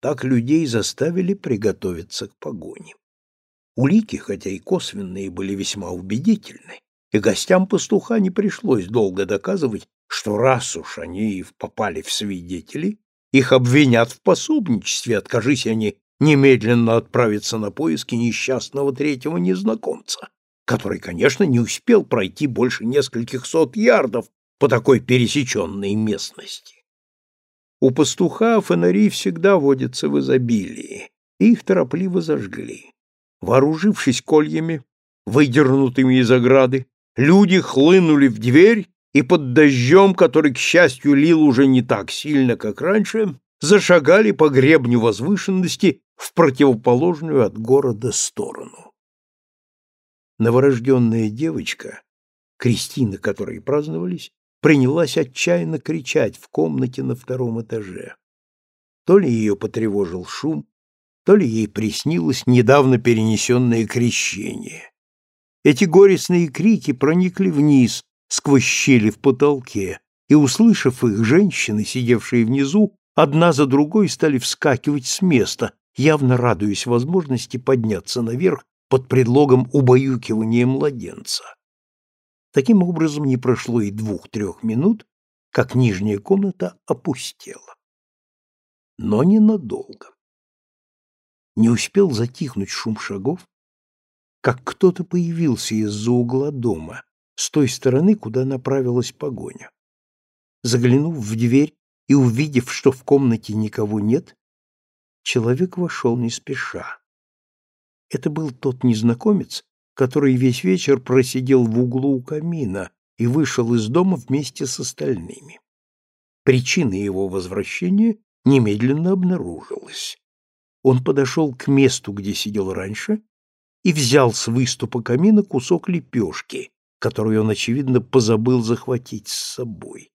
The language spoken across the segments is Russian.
Так людей заставили приготовиться к погоне. Улики, хотя и косвенные, были весьма убедительны, и гостям пастуха не пришлось долго доказывать, что раз уж они попали в свидетели, их обвинят в пособничестве, откажись они немедленно отправиться на поиски несчастного третьего незнакомца, который, конечно, не успел пройти больше нескольких сот ярдов по такой пересеченной местности. У пастуха фонари всегда водятся в изобилии, их торопливо зажгли. Вооружившись кольями, выдернутыми из ограды, люди хлынули в дверь и под дождем, который, к счастью, лил уже не так сильно, как раньше, зашагали по гребню возвышенности в противоположную от города сторону. Новорожденная девочка, Кристина, которой праздновались, принялась отчаянно кричать в комнате на втором этаже. То ли ее потревожил шум, то ли ей приснилось недавно перенесенное крещение. Эти горестные крики проникли вниз, сквозь щели в потолке, и, услышав их, женщины, сидевшие внизу, одна за другой стали вскакивать с места, явно радуясь возможности подняться наверх под предлогом убаюкивания младенца. Таким образом, не прошло и двух-трех минут, как нижняя комната опустела. Но ненадолго. Не успел затихнуть шум шагов, как кто-то появился из-за угла дома, с той стороны, куда направилась погоня. Заглянув в дверь и увидев, что в комнате никого нет, человек вошел не спеша. Это был тот незнакомец, который весь вечер просидел в углу у камина и вышел из дома вместе с остальными. Причина его возвращения немедленно обнаружилась. Он подошел к месту, где сидел раньше, и взял с выступа камина кусок лепешки, которую он, очевидно, позабыл захватить с собой.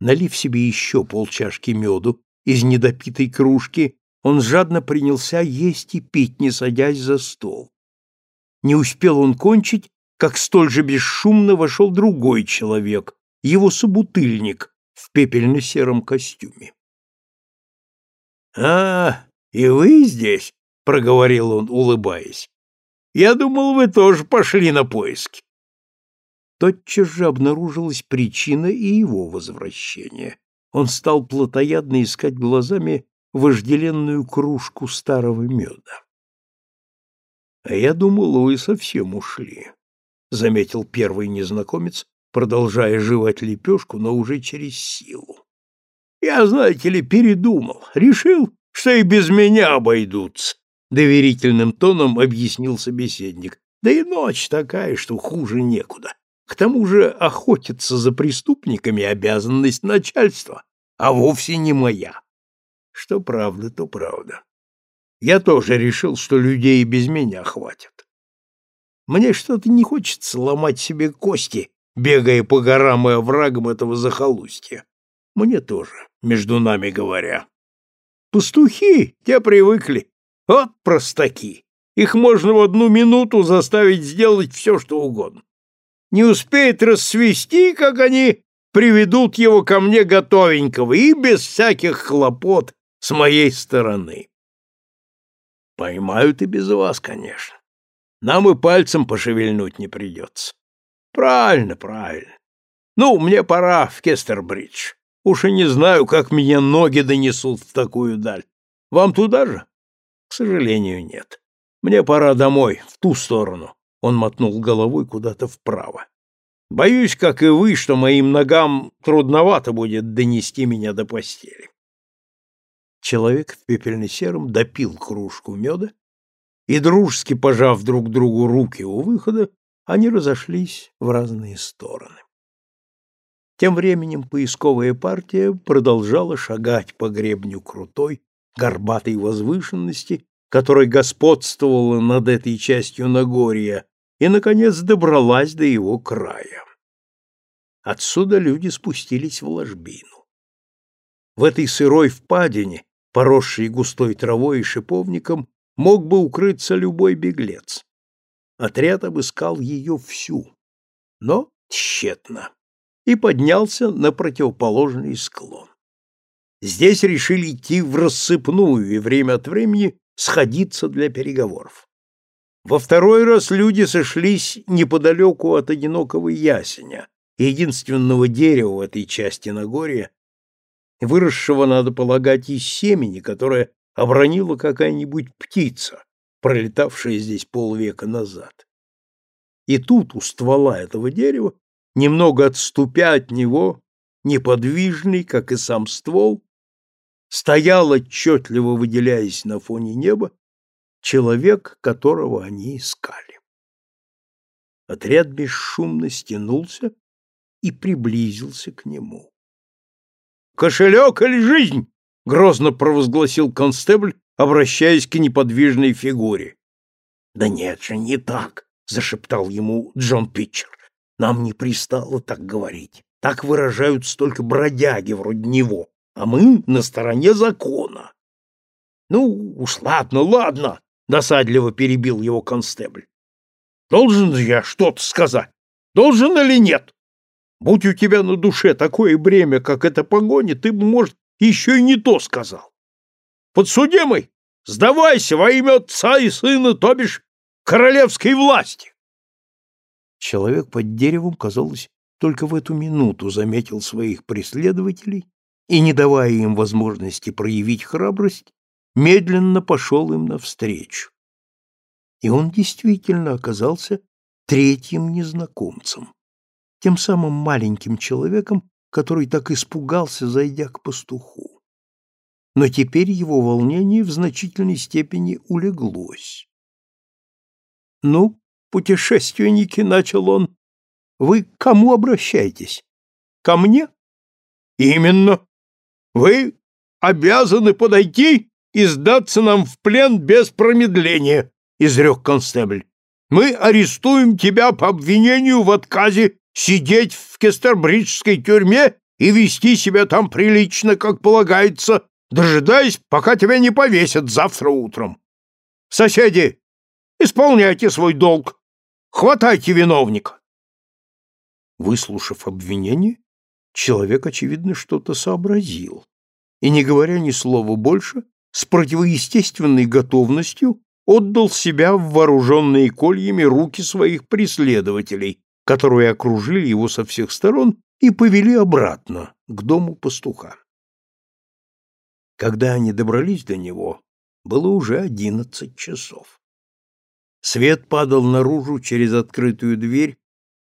Налив себе еще полчашки меду из недопитой кружки, он жадно принялся есть и пить, не садясь за стол. Не успел он кончить, как столь же бесшумно вошел другой человек, его собутыльник в пепельно-сером костюме. — А, и вы здесь? — проговорил он, улыбаясь. — Я думал, вы тоже пошли на поиски. Тотчас же обнаружилась причина и его возвращения. Он стал плотоядно искать глазами вожделенную кружку старого меда. — А я думал, вы совсем ушли, — заметил первый незнакомец, продолжая жевать лепешку, но уже через силу. — Я, знаете ли, передумал, решил, что и без меня обойдутся, — доверительным тоном объяснил собеседник. — Да и ночь такая, что хуже некуда. К тому же охотиться за преступниками обязанность начальства, а вовсе не моя. Что правда, то правда. Я тоже решил, что людей и без меня хватит. Мне что-то не хочется ломать себе кости, бегая по горам и оврагам этого захолустья. Мне тоже, между нами говоря. Пастухи, те привыкли. Вот простаки. Их можно в одну минуту заставить сделать все, что угодно. Не успеет рассвести, как они приведут его ко мне готовенького и без всяких хлопот с моей стороны. Поймают и без вас, конечно. Нам и пальцем пошевельнуть не придется. Правильно, правильно. Ну, мне пора в Кестербридж. Уж и не знаю, как меня ноги донесут в такую даль. Вам туда же? К сожалению, нет. Мне пора домой, в ту сторону. Он мотнул головой куда-то вправо. Боюсь, как и вы, что моим ногам трудновато будет донести меня до постели. Человек в пепельно-сером допил кружку меда, и, дружески пожав друг другу руки у выхода, они разошлись в разные стороны. Тем временем поисковая партия продолжала шагать по гребню крутой, горбатой возвышенности, которая господствовала над этой частью Нагорья, и, наконец, добралась до его края. Отсюда люди спустились в ложбину. В этой сырой впадине поросший густой травой и шиповником, мог бы укрыться любой беглец. Отряд обыскал ее всю, но тщетно, и поднялся на противоположный склон. здесь решили идти в рассыпную и время от времени сходиться для переговоров. Во второй раз люди сошлись неподалеку от одинокого ясеня, единственного дерева в этой части Нагорья, выросшего, надо полагать, из семени, которое обронила какая-нибудь птица, пролетавшая здесь полвека назад. И тут, у ствола этого дерева, немного отступя от него, неподвижный, как и сам ствол, стоял, отчетливо выделяясь на фоне неба, человек, которого они искали. Отряд бесшумно стянулся и приблизился к нему. «Кошелек или жизнь?» — грозно провозгласил констебль, обращаясь к неподвижной фигуре. «Да нет же, не так!» — зашептал ему Джон Питчер. «Нам не пристало так говорить. Так выражаются только бродяги вроде него, а мы на стороне закона». «Ну уж ладно, ладно!» — досадливо перебил его констебль. «Должен же я что-то сказать? Должен или нет? Будь у тебя на душе такое бремя, как эта погоня, ты бы, может, еще и не то сказал. Подсудимый, сдавайся во имя отца и сына, то бишь королевской власти. Человек под деревом, казалось, только в эту минуту заметил своих преследователей и, не давая им возможности проявить храбрость, медленно пошел им навстречу. И он действительно оказался третьим незнакомцем тем самым маленьким человеком, который так испугался, зайдя к пастуху. Но теперь его волнение в значительной степени улеглось. «Ну, путешественники», — начал он, — «вы к кому обращаетесь? Ко мне?» «Именно. Вы обязаны подойти и сдаться нам в плен без промедления», — изрек констебль. «Мы арестуем тебя по обвинению в отказе сидеть в Кестербриджской тюрьме и вести себя там прилично, как полагается, дожидаясь, пока тебя не повесят завтра утром. Соседи, исполняйте свой долг. Хватайте виновника. Выслушав обвинение, человек, очевидно, что-то сообразил и, не говоря ни слова больше, с противоестественной готовностью отдал себя в вооруженные кольями руки своих преследователей, которые окружили его со всех сторон и повели обратно к дому пастуха. Когда они добрались до него, было уже одиннадцать часов. Свет падал наружу через открытую дверь,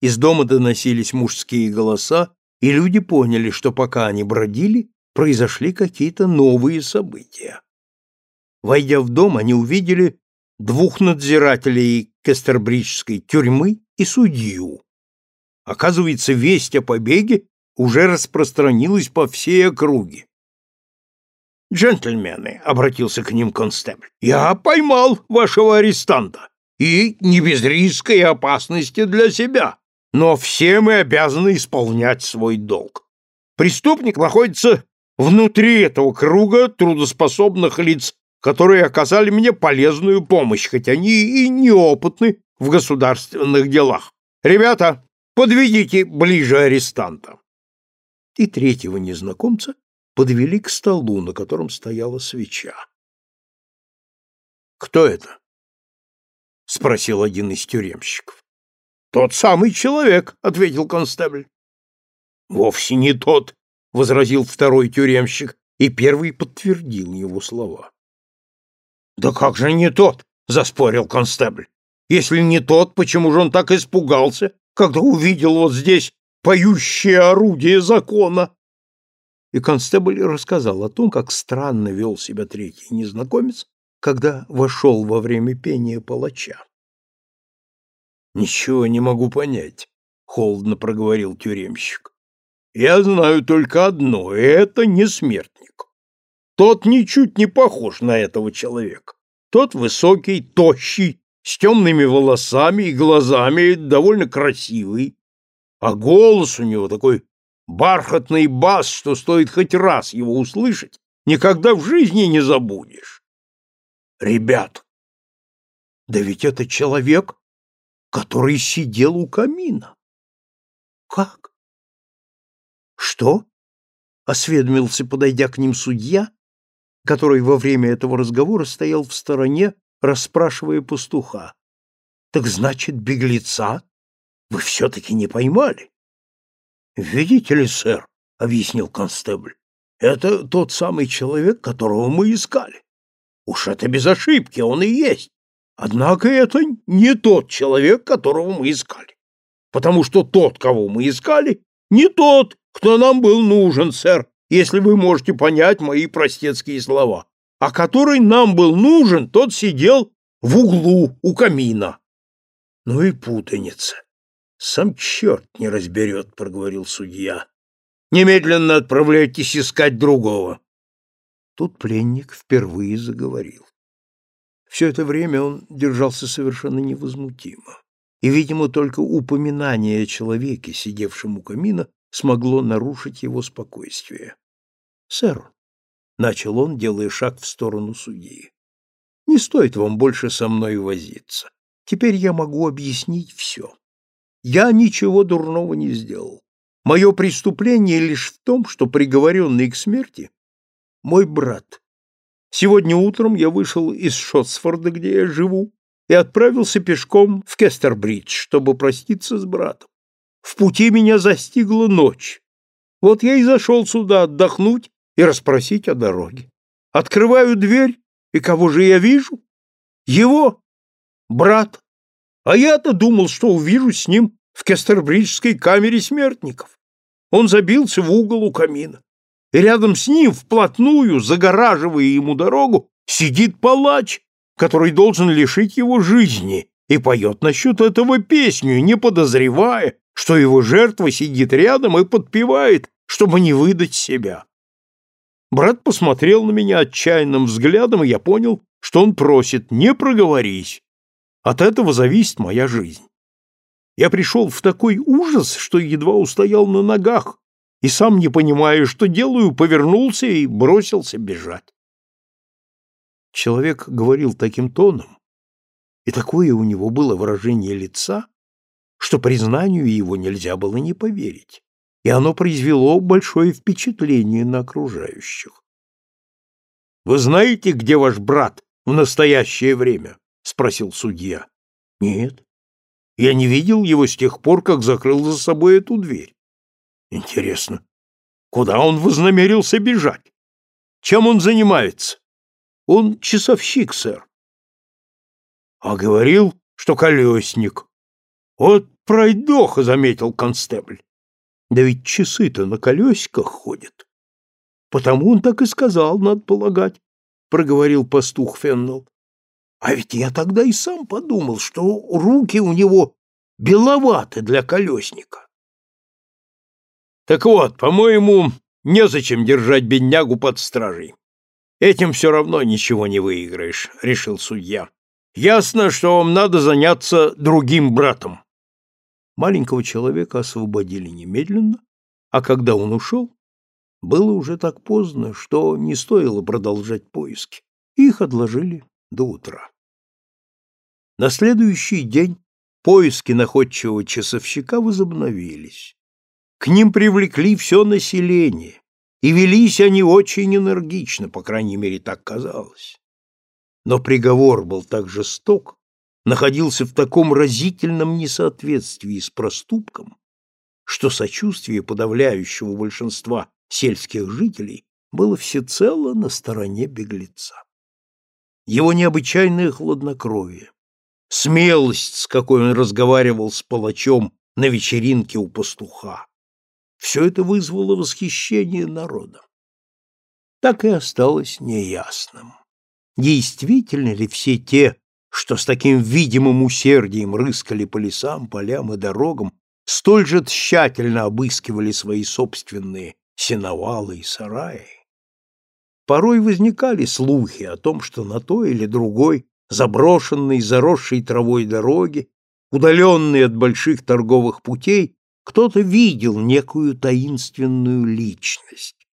из дома доносились мужские голоса, и люди поняли, что пока они бродили, произошли какие-то новые события. Войдя в дом, они увидели двух надзирателей Кестербриджской тюрьмы и судью. Оказывается, весть о побеге уже распространилась по всей округе. «Джентльмены», — обратился к ним констебль, — «я поймал вашего арестанта, и не без риска и опасности для себя, но все мы обязаны исполнять свой долг. Преступник находится внутри этого круга трудоспособных лиц, которые оказали мне полезную помощь, хоть они и неопытны в государственных делах. Ребята, подведите ближе арестанта. И третьего незнакомца подвели к столу, на котором стояла свеча. Кто это? спросил один из тюремщиков. Тот самый человек, ответил констебль. Вовсе не тот, возразил второй тюремщик, и первый подтвердил его слова. Да как же не тот, заспорил констебль. Если не тот, почему же он так испугался, когда увидел вот здесь поющее орудие закона? И констебль рассказал о том, как странно вел себя третий незнакомец, когда вошел во время пения палача. «Ничего не могу понять», — холодно проговорил тюремщик. «Я знаю только одно, и это не смертник. Тот ничуть не похож на этого человека. Тот высокий, тощий, с темными волосами и глазами, довольно красивый, а голос у него такой бархатный бас, что стоит хоть раз его услышать, никогда в жизни не забудешь. Ребят, да ведь это человек, который сидел у камина. Как? Что? — осведомился, подойдя к ним судья, который во время этого разговора стоял в стороне, расспрашивая пастуха. — Так значит, беглеца вы все-таки не поймали? — Видите ли, сэр, — объяснил констебль, — это тот самый человек, которого мы искали. Уж это без ошибки, он и есть. Однако это не тот человек, которого мы искали. Потому что тот, кого мы искали, не тот, кто нам был нужен, сэр, если вы можете понять мои простецкие слова. А который нам был нужен, тот сидел в углу у камина. Ну и путаница. Сам черт не разберет, проговорил судья. Немедленно отправляйтесь искать другого. Тут пленник впервые заговорил. Все это время он держался совершенно невозмутимо, и, видимо, только упоминание о человеке, сидевшем у камина, смогло нарушить его спокойствие. «Сэр», — начал он, делая шаг в сторону судьи, — «не стоит вам больше со мной возиться. Теперь я могу объяснить все. Я ничего дурного не сделал. Мое преступление лишь в том, что приговоренный к смерти мой брат. Сегодня утром я вышел из Шотсфорда, где я живу, и отправился пешком в Кестербридж, чтобы проститься с братом. В пути меня застигла ночь. Вот я и зашел сюда отдохнуть и расспросить о дороге. Открываю дверь, и кого же я вижу? Его, брат. А я-то думал, что увижу с ним в Кестербриджской камере смертников. Он забился в угол у камина и рядом с ним, вплотную, загораживая ему дорогу, сидит палач, который должен лишить его жизни, и поет насчет этого песню, не подозревая, что его жертва сидит рядом и подпевает, чтобы не выдать себя. Брат посмотрел на меня отчаянным взглядом, и я понял, что он просит «не проговорись». От этого зависит моя жизнь. Я пришел в такой ужас, что едва устоял на ногах, и сам не понимая, что делаю, повернулся и бросился бежать. Человек говорил таким тоном, и такое у него было выражение лица, что признанию его нельзя было не поверить, и оно произвело большое впечатление на окружающих. «Вы знаете, где ваш брат в настоящее время?» — спросил судья. «Нет. Я не видел его с тех пор, как закрыл за собой эту дверь. Интересно, куда он вознамерился бежать? Чем он занимается? Он часовщик, сэр. А говорил, что колесник. Вот пройдоха, заметил констебль. Да ведь часы-то на колесиках ходят. Потому он так и сказал, надо полагать, проговорил пастух Феннел. А ведь я тогда и сам подумал, что руки у него беловаты для колесника. Так вот, по-моему, незачем держать беднягу под стражей. Этим все равно ничего не выиграешь, решил судья. Ясно, что вам надо заняться другим братом. Маленького человека освободили немедленно, а когда он ушел, было уже так поздно, что не стоило продолжать поиски. Их отложили до утра. На следующий день поиски находчивого часовщика возобновились. К ним привлекли все население, и велись они очень энергично, по крайней мере, так казалось. Но приговор был так жесток, находился в таком разительном несоответствии с проступком, что сочувствие подавляющего большинства сельских жителей было всецело на стороне беглеца. Его необычайное хладнокровие, смелость, с какой он разговаривал с палачом на вечеринке у пастуха, все это вызвало восхищение народа. Так и осталось неясным. Действительно ли все те, что с таким видимым усердием рыскали по лесам, полям и дорогам, столь же тщательно обыскивали свои собственные сеновалы и сараи? Порой возникали слухи о том, что на той или другой заброшенной, заросшей травой дороге, удаленной от больших торговых путей, кто-то видел некую таинственную личность.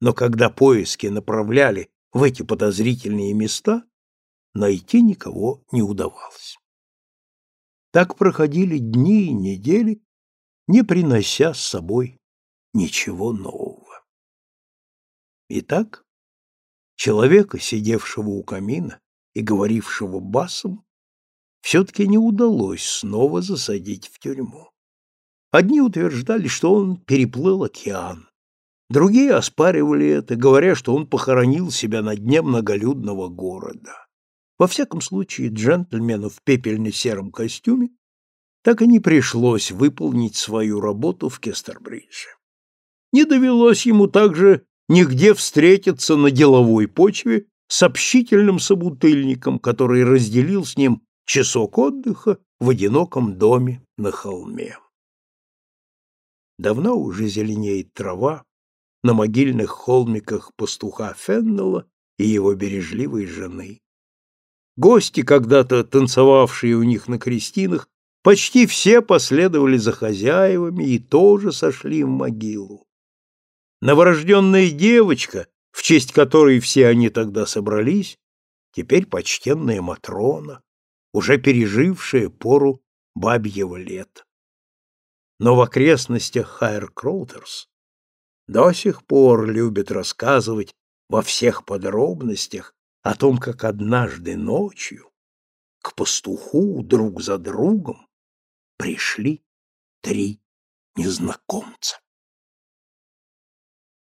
Но когда поиски направляли в эти подозрительные места, найти никого не удавалось. Так проходили дни и недели, не принося с собой ничего нового. Итак, человека, сидевшего у камина и говорившего басом, все-таки не удалось снова засадить в тюрьму. Одни утверждали, что он переплыл океан, другие оспаривали это, говоря, что он похоронил себя на дне многолюдного города. Во всяком случае, джентльмену в пепельно-сером костюме так и не пришлось выполнить свою работу в Кестербридже. Не довелось ему также нигде встретиться на деловой почве с общительным собутыльником, который разделил с ним часок отдыха в одиноком доме на холме. Давно уже зеленеет трава на могильных холмиках пастуха Феннелла и его бережливой жены. Гости, когда-то танцевавшие у них на крестинах, почти все последовали за хозяевами и тоже сошли в могилу. Новорожденная девочка, в честь которой все они тогда собрались, теперь почтенная Матрона, уже пережившая пору бабьего лета. Но в окрестностях Хайр-Кроутерс до сих пор любят рассказывать во всех подробностях о том, как однажды ночью к пастуху друг за другом пришли три незнакомца.